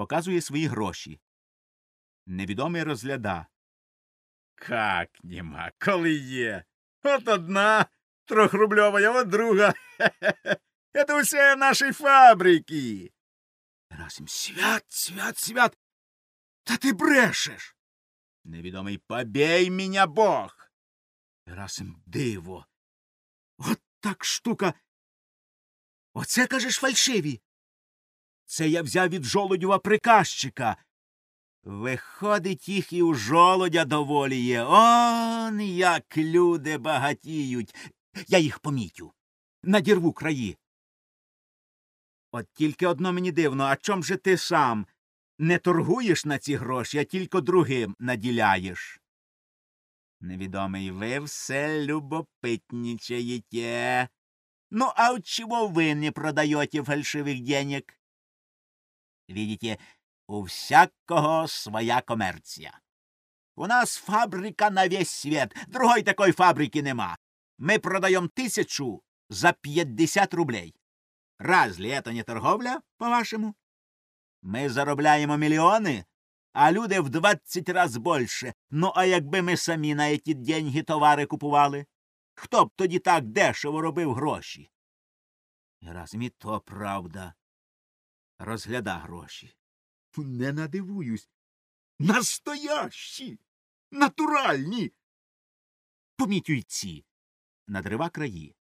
Показує свої гроші. Невідомий розгляда. Как нема, коли є. От одна трохрубльова, а от друга. Это усе наші фабрики. Герасим. Свят, свят, свят. Та ти брешеш. Невідомий побей мене Бог. Герасим диво. От так штука. Оце, кажеш, фальшиві. Це я взяв від жолудєва приказчика. Виходить, їх і у жолудя доволі є. Он як люди багатіють. Я їх помітю. Надірву краї. От тільки одно мені дивно, а чом же ти сам не торгуєш на ці гроші, а тільки другим наділяєш? Невідомий ви все любопитничаєте. Ну, а от чего вы не продаете фальшивых денег? Видите, у всякого своя комерція. У нас фабрика на весь світ, другої такої фабрики нема. Ми продаємо тисячу за п'ятдесят рублей. Разве это не торговля, по-вашему? Ми заробляємо мільйони, а люди в двадцять раз більше. Ну, а якби ми самі на ті деньги товари купували? Хто б тоді так дешево робив гроші? Разом і то правда. Розгляда гроші. Не надивуюсь. Настоящі, натуральні. Помітю й ці. Надрива краї.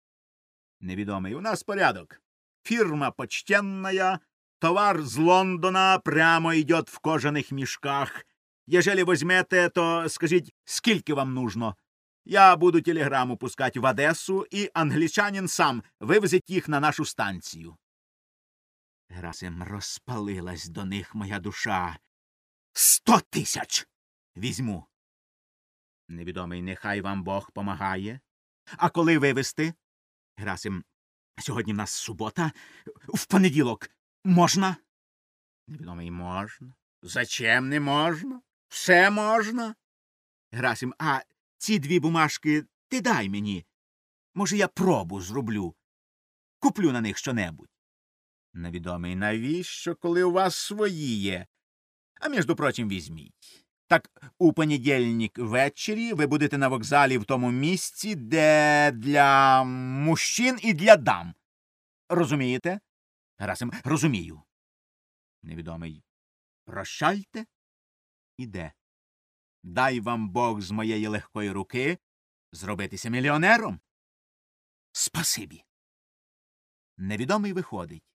Невідомий у нас порядок. Фирма почтенная, товар з Лондона прямо идет в кожаных мешках. Ежели возьмете, то скажіть, скільки вам нужно. Я буду телеграму пускать в Одесу, і англічанин сам вивезить їх на нашу станцію. Герасим розпалилась до них моя душа. Сто тисяч. Візьму. Невідомий, нехай вам Бог помагає. А коли вивезти? Герасим, сьогодні в нас субота. В понеділок можна? Невідомий можна. Зачем не можна? Все можна. Герасим, а ці дві бумажки ти дай мені. Може, я пробу зроблю. Куплю на них щонебудь. Невідомий, навіщо, коли у вас свої є? А між прочим, візьміть. Так у понедільник ввечері ви будете на вокзалі в тому місці, де для мужчин і для дам. Розумієте? Герасим, розумію. Невідомий. Прощайте. Іде. Дай вам Бог з моєї легкої руки зробитися мільйонером. Спасибі. Невідомий виходить.